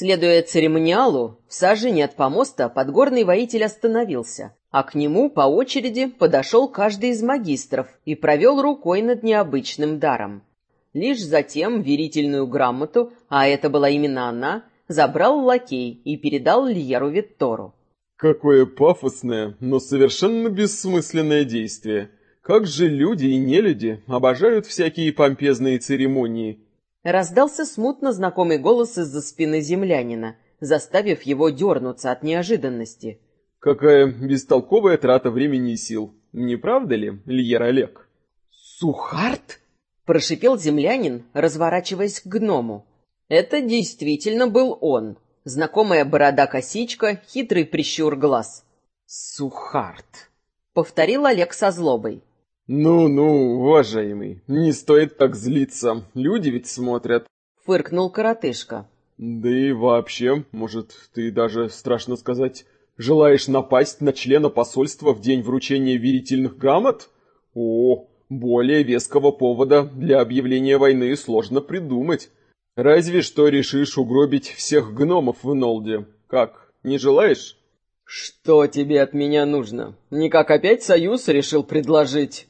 Следуя церемониалу, в сажене от помоста подгорный воитель остановился, а к нему по очереди подошел каждый из магистров и провел рукой над необычным даром. Лишь затем верительную грамоту, а это была именно она, забрал лакей и передал Льеру Виттору. Какое пафосное, но совершенно бессмысленное действие. Как же люди и нелюди обожают всякие помпезные церемонии. Раздался смутно знакомый голос из-за спины землянина, заставив его дернуться от неожиданности. Какая бестолковая трата времени и сил. Не правда ли, Льер Олег? «Сухарт?» — прошипел землянин, разворачиваясь к гному. Это действительно был он. Знакомая борода-косичка, хитрый прищур глаз. «Сухарт», — повторил Олег со злобой. «Ну-ну, уважаемый, не стоит так злиться, люди ведь смотрят», — фыркнул коротышка. «Да и вообще, может, ты даже, страшно сказать, Желаешь напасть на члена посольства в день вручения верительных грамот? О, более веского повода для объявления войны сложно придумать. Разве что решишь угробить всех гномов в Нолде. Как, не желаешь? Что тебе от меня нужно? Никак опять союз решил предложить?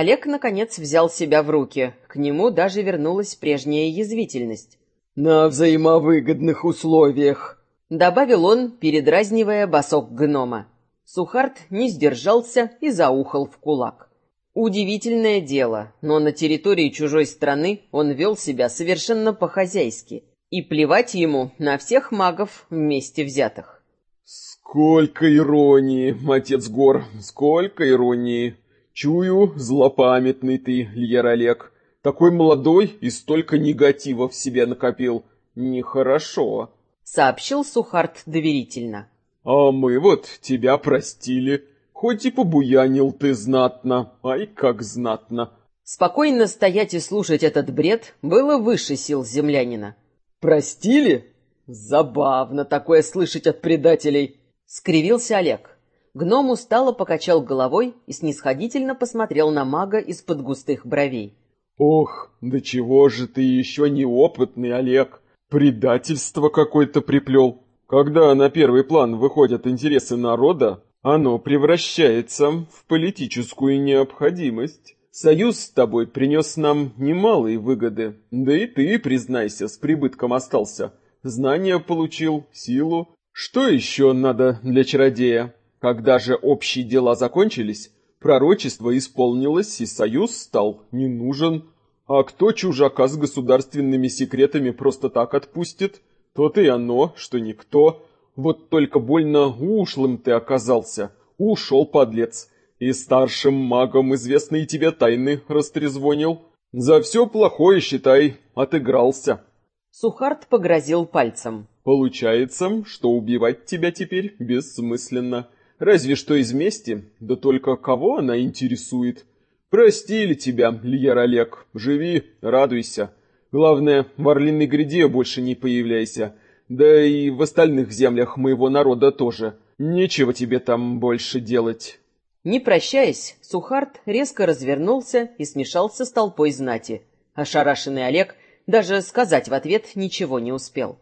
Олег, наконец, взял себя в руки. К нему даже вернулась прежняя язвительность. На взаимовыгодных условиях. Добавил он, передразнивая босок гнома. Сухарт не сдержался и заухал в кулак. Удивительное дело, но на территории чужой страны он вел себя совершенно по-хозяйски. И плевать ему на всех магов вместе взятых. «Сколько иронии, отец Гор, сколько иронии! Чую, злопамятный ты, Льер Олег. Такой молодой и столько негатива в себе накопил. Нехорошо!» сообщил Сухарт доверительно. «А мы вот тебя простили. Хоть и побуянил ты знатно, ай, как знатно!» Спокойно стоять и слушать этот бред было выше сил землянина. «Простили? Забавно такое слышать от предателей!» — скривился Олег. Гном устало покачал головой и снисходительно посмотрел на мага из-под густых бровей. «Ох, да чего же ты еще неопытный, Олег! Предательство какое-то приплел. Когда на первый план выходят интересы народа, оно превращается в политическую необходимость. Союз с тобой принес нам немалые выгоды, да и ты, признайся, с прибытком остался. Знания получил, силу. Что еще надо для чародея? Когда же общие дела закончились, пророчество исполнилось, и союз стал не нужен. А кто чужака с государственными секретами просто так отпустит? Тот и оно, что никто. Вот только больно ушлым ты оказался. Ушел, подлец. И старшим магом известные тебе тайны растрезвонил. За все плохое, считай, отыгрался. Сухарт погрозил пальцем. Получается, что убивать тебя теперь бессмысленно. Разве что из мести, да только кого она интересует? Простили тебя, Льер Олег. Живи, радуйся. Главное, в Орлиной гряде больше не появляйся. Да и в остальных землях моего народа тоже. Нечего тебе там больше делать. Не прощаясь, Сухарт резко развернулся и смешался с толпой знати. Ошарашенный Олег даже сказать в ответ ничего не успел.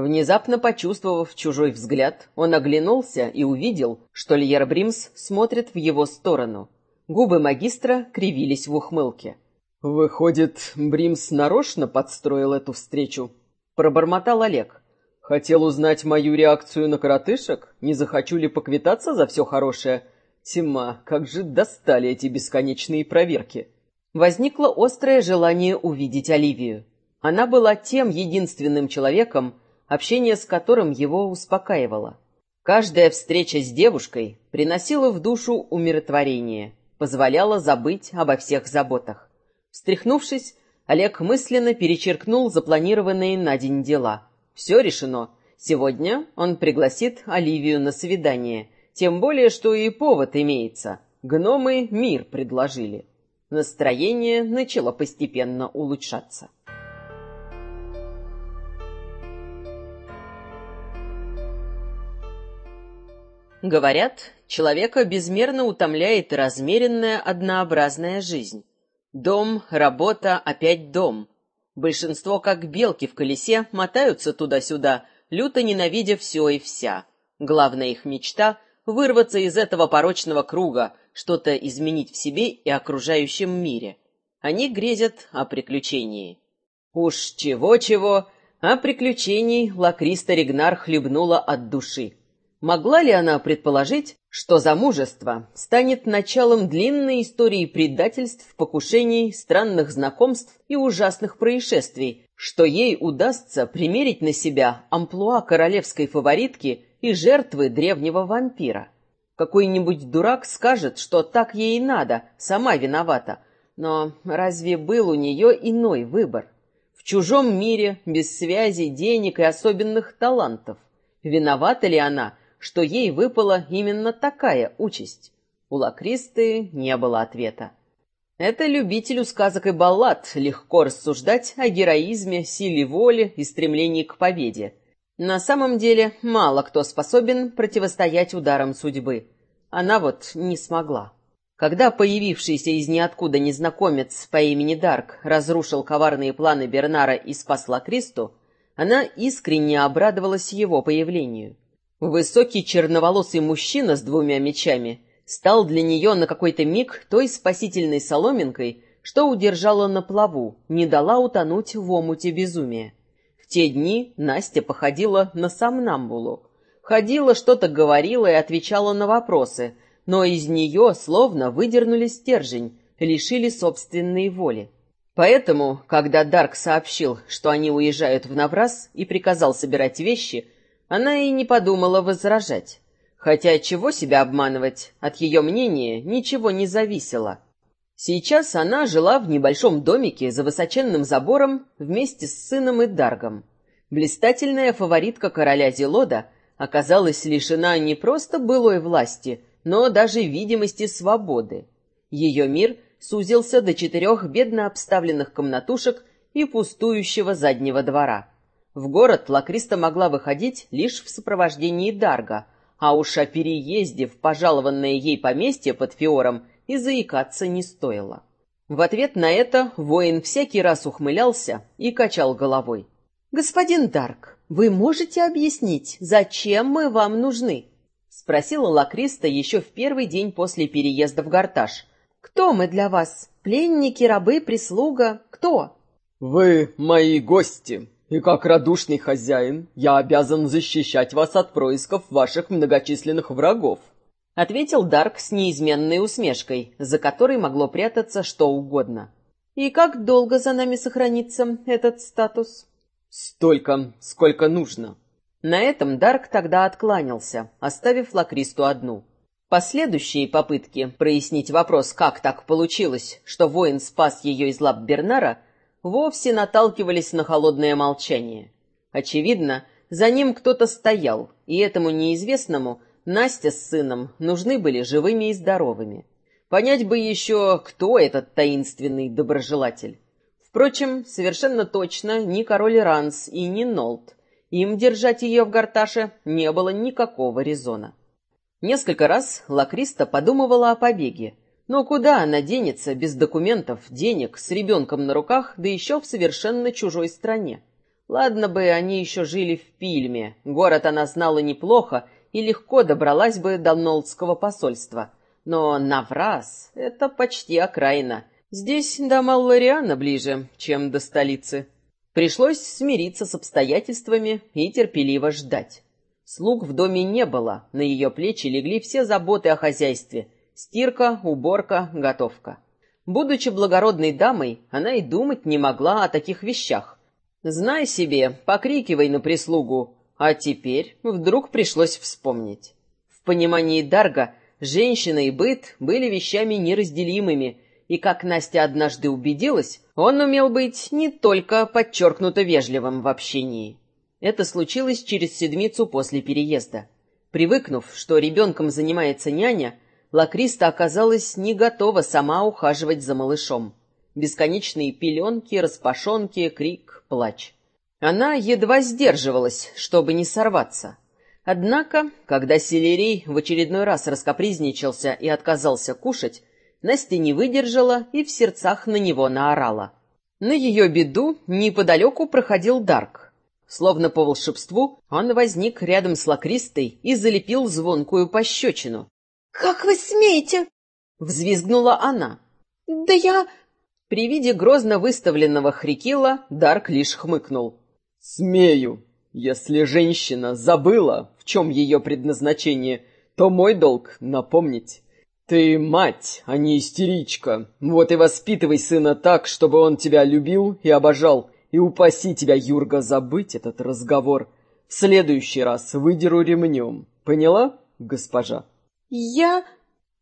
Внезапно почувствовав чужой взгляд, он оглянулся и увидел, что Льер Бримс смотрит в его сторону — Губы магистра кривились в ухмылке. «Выходит, Бримс нарочно подстроил эту встречу?» Пробормотал Олег. «Хотел узнать мою реакцию на коротышек? Не захочу ли поквитаться за все хорошее? Тима, как же достали эти бесконечные проверки!» Возникло острое желание увидеть Оливию. Она была тем единственным человеком, общение с которым его успокаивало. Каждая встреча с девушкой приносила в душу умиротворение позволяла забыть обо всех заботах. Встряхнувшись, Олег мысленно перечеркнул запланированные на день дела. Все решено. Сегодня он пригласит Оливию на свидание. Тем более, что и повод имеется. Гномы мир предложили. Настроение начало постепенно улучшаться. Говорят, человека безмерно утомляет размеренная однообразная жизнь. Дом, работа, опять дом. Большинство, как белки в колесе, мотаются туда-сюда, люто ненавидя все и вся. Главная их мечта — вырваться из этого порочного круга, что-то изменить в себе и окружающем мире. Они грезят о приключении. Уж чего-чего, а приключений Лакриста Ригнар хлебнула от души. Могла ли она предположить, что замужество станет началом длинной истории предательств, покушений, странных знакомств и ужасных происшествий, что ей удастся примерить на себя амплуа королевской фаворитки и жертвы древнего вампира? Какой-нибудь дурак скажет, что так ей и надо, сама виновата. Но разве был у нее иной выбор? В чужом мире, без связи, денег и особенных талантов. Виновата ли она, что ей выпала именно такая участь? У Лакристы не было ответа. Это любителю сказок и баллад легко рассуждать о героизме, силе воли и стремлении к победе. На самом деле, мало кто способен противостоять ударам судьбы. Она вот не смогла. Когда появившийся из ниоткуда незнакомец по имени Дарк разрушил коварные планы Бернара и спасла Кристу, она искренне обрадовалась его появлению. Высокий черноволосый мужчина с двумя мечами стал для нее на какой-то миг той спасительной соломинкой, что удержала на плаву, не дала утонуть в омуте безумия. В те дни Настя походила на сомнамбулу. Ходила, что-то говорила и отвечала на вопросы, но из нее словно выдернули стержень, лишили собственной воли. Поэтому, когда Дарк сообщил, что они уезжают в Навраз и приказал собирать вещи, она и не подумала возражать. Хотя чего себя обманывать, от ее мнения ничего не зависело. Сейчас она жила в небольшом домике за высоченным забором вместе с сыном и Даргом. Блистательная фаворитка короля Зелода оказалась лишена не просто былой власти, но даже видимости свободы. Ее мир сузился до четырех бедно обставленных комнатушек и пустующего заднего двора. В город Лакриста могла выходить лишь в сопровождении Дарга, а уж о переезде в пожалованное ей поместье под Фиором и заикаться не стоило. В ответ на это воин всякий раз ухмылялся и качал головой. «Господин Дарк, вы можете объяснить, зачем мы вам нужны?» — спросила Лакриста еще в первый день после переезда в Гарташ. «Кто мы для вас? Пленники, рабы, прислуга? Кто?» «Вы мои гости», и как радушный хозяин, я обязан защищать вас от происков ваших многочисленных врагов», — ответил Дарк с неизменной усмешкой, за которой могло прятаться что угодно. «И как долго за нами сохранится этот статус?» «Столько, сколько нужно». На этом Дарк тогда откланялся, оставив Лакристу одну. Последующие попытки прояснить вопрос, как так получилось, что воин спас ее из лап Бернара, вовсе наталкивались на холодное молчание. Очевидно, за ним кто-то стоял, и этому неизвестному Настя с сыном нужны были живыми и здоровыми. Понять бы еще, кто этот таинственный доброжелатель. Впрочем, совершенно точно ни король Ранс и ни Нолт. Им держать ее в горташе не было никакого резона. Несколько раз Лакриста подумывала о побеге, но куда она денется без документов, денег, с ребенком на руках, да еще в совершенно чужой стране? Ладно бы они еще жили в Пильме, город она знала неплохо и легко добралась бы до Нолдского посольства. Но Навраз — это почти окраина. Здесь до Маллариана ближе, чем до столицы. Пришлось смириться с обстоятельствами и терпеливо ждать. Слуг в доме не было, на ее плечи легли все заботы о хозяйстве — Стирка, уборка, готовка. Будучи благородной дамой, она и думать не могла о таких вещах. Знай себе, покрикивай на прислугу. А теперь вдруг пришлось вспомнить. В понимании Дарга женщина и быт были вещами неразделимыми, и, как Настя однажды убедилась, он умел быть не только подчеркнуто вежливым в общении. Это случилось через седмицу после переезда. Привыкнув, что ребенком занимается няня, Лакриста оказалась не готова сама ухаживать за малышом. Бесконечные пеленки, распашонки, крик, плач. Она едва сдерживалась, чтобы не сорваться. Однако, когда Селерей в очередной раз раскопризничался и отказался кушать, Настя не выдержала и в сердцах на него наорала. На ее беду неподалеку проходил Дарк. Словно по волшебству, он возник рядом с Лакристой и залепил звонкую пощечину. «Как вы смеете?» — взвизгнула она. «Да я...» При виде грозно выставленного Хрикила Дарк лишь хмыкнул. «Смею. Если женщина забыла, в чем ее предназначение, то мой долг — напомнить. Ты мать, а не истеричка. Вот и воспитывай сына так, чтобы он тебя любил и обожал. И упаси тебя, Юрга, забыть этот разговор. В следующий раз выдеру ремнем. Поняла, госпожа?» «Я...»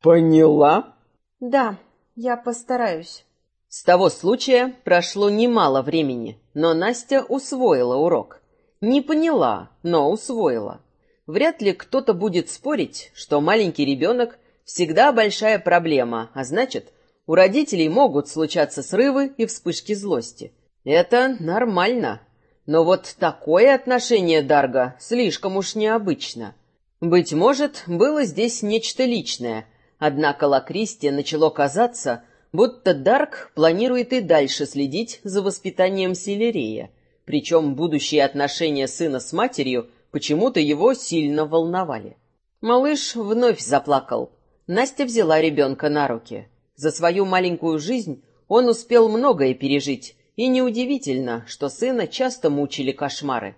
«Поняла?» «Да, я постараюсь». С того случая прошло немало времени, но Настя усвоила урок. Не поняла, но усвоила. Вряд ли кто-то будет спорить, что маленький ребенок всегда большая проблема, а значит, у родителей могут случаться срывы и вспышки злости. Это нормально. Но вот такое отношение Дарга слишком уж необычно. Быть может, было здесь нечто личное, однако Лакристе начало казаться, будто Дарк планирует и дальше следить за воспитанием Селерея, причем будущие отношения сына с матерью почему-то его сильно волновали. Малыш вновь заплакал. Настя взяла ребенка на руки. За свою маленькую жизнь он успел многое пережить, и неудивительно, что сына часто мучили кошмары.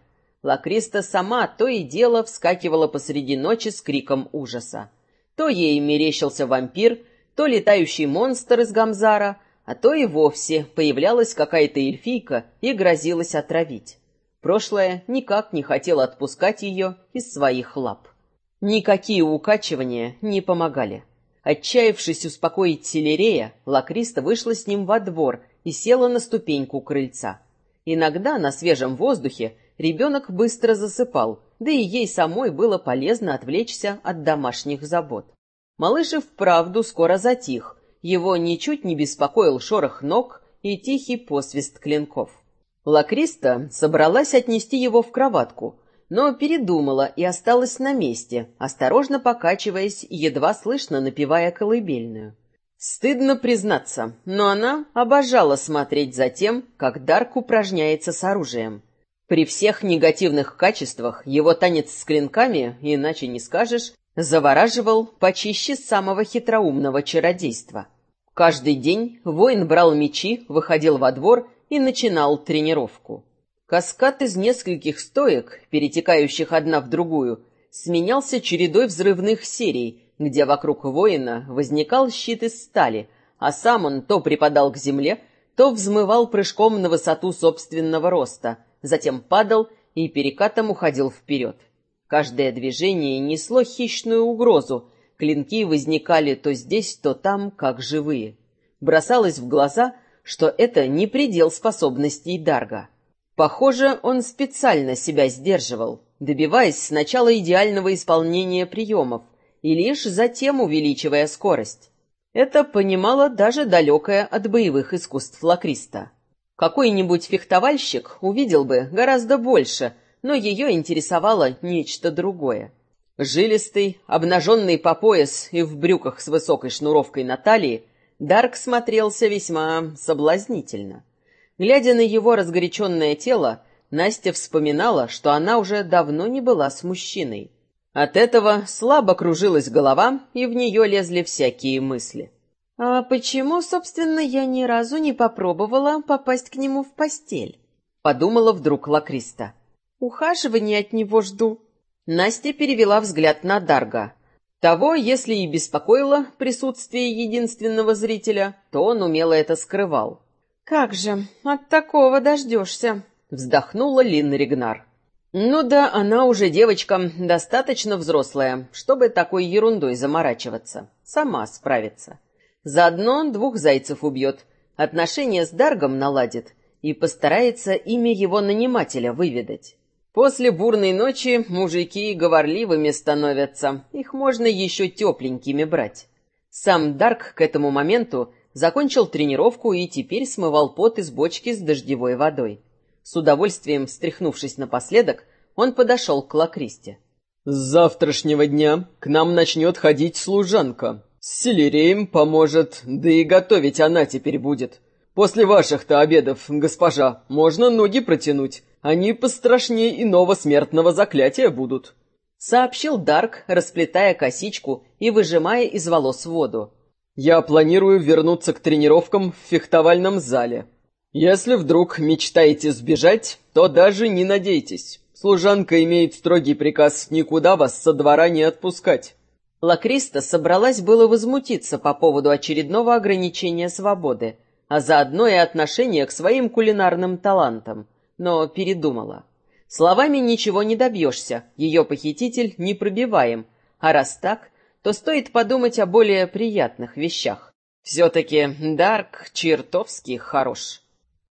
Лакриста сама то и дело вскакивала посреди ночи с криком ужаса. То ей мерещился вампир, то летающий монстр из Гамзара, а то и вовсе появлялась какая-то эльфийка и грозилась отравить. Прошлое никак не хотело отпускать ее из своих лап. Никакие укачивания не помогали. Отчаявшись успокоить Селерея, Лакриста вышла с ним во двор и села на ступеньку крыльца. Иногда на свежем воздухе ребенок быстро засыпал, да и ей самой было полезно отвлечься от домашних забот. Малыш и вправду скоро затих. Его ничуть не беспокоил шорох ног и тихий посвист клинков. Лакриста собралась отнести его в кроватку, но передумала и осталась на месте, осторожно покачиваясь едва слышно напевая колыбельную. Стыдно признаться, но она обожала смотреть за тем, как Дарк упражняется с оружием. При всех негативных качествах его танец с клинками, иначе не скажешь, завораживал почище самого хитроумного чародейства. Каждый день воин брал мечи, выходил во двор и начинал тренировку. Каскад из нескольких стоек, перетекающих одна в другую, сменялся чередой взрывных серий, где вокруг воина возникал щит из стали, а сам он то припадал к земле, то взмывал прыжком на высоту собственного роста, затем падал и перекатом уходил вперед. Каждое движение несло хищную угрозу. Клинки возникали то здесь, то там, как живые. Бросалось в глаза, что это не предел способностей Дарга. Похоже, он специально себя сдерживал, добиваясь сначала идеального исполнения приемов и лишь затем увеличивая скорость. Это понимала даже далекая от боевых искусств Лакриста. Какой-нибудь фехтовальщик увидел бы гораздо больше — но ее интересовало нечто другое. Жилистый, обнаженный по пояс и в брюках с высокой шнуровкой на талии, Дарк смотрелся весьма соблазнительно. Глядя на его разгоряченное тело, Настя вспоминала, что она уже давно не была с мужчиной. От этого слабо кружилась голова, и в нее лезли всякие мысли. «А почему, собственно, я ни разу не попробовала попасть к нему в постель?» — подумала вдруг Лакриста. Ухаживания от него жду. Настя перевела взгляд на Дарга. Того, если и беспокоило присутствие единственного зрителя, то он умело это скрывал. «Как же, от такого дождешься», — вздохнула Лин Ригнар. «Ну да, она уже девочка, достаточно взрослая, чтобы такой ерундой заморачиваться. Сама справится. Заодно двух зайцев убьет, отношения с Даргом наладит и постарается имя его нанимателя выведать. После бурной ночи мужики говорливыми становятся, их можно еще тепленькими брать. Сам Дарк к этому моменту закончил тренировку и теперь смывал пот из бочки с дождевой водой. С удовольствием встряхнувшись напоследок, он подошел к Лакристе. «С завтрашнего дня к нам начнет ходить служанка. С селереем поможет, да и готовить она теперь будет. После ваших-то обедов, госпожа, можно ноги протянуть, Они пострашнее иного смертного заклятия будут», — сообщил Дарк, расплетая косичку и выжимая из волос воду. «Я планирую вернуться к тренировкам в фехтовальном зале. Если вдруг мечтаете сбежать, то даже не надейтесь. Служанка имеет строгий приказ никуда вас со двора не отпускать». Лакриста собралась было возмутиться по поводу очередного ограничения свободы, а заодно и отношения к своим кулинарным талантам, но передумала. Словами ничего не добьешься, ее похититель непробиваем, а раз так, то стоит подумать о более приятных вещах. Все-таки Дарк чертовски хорош.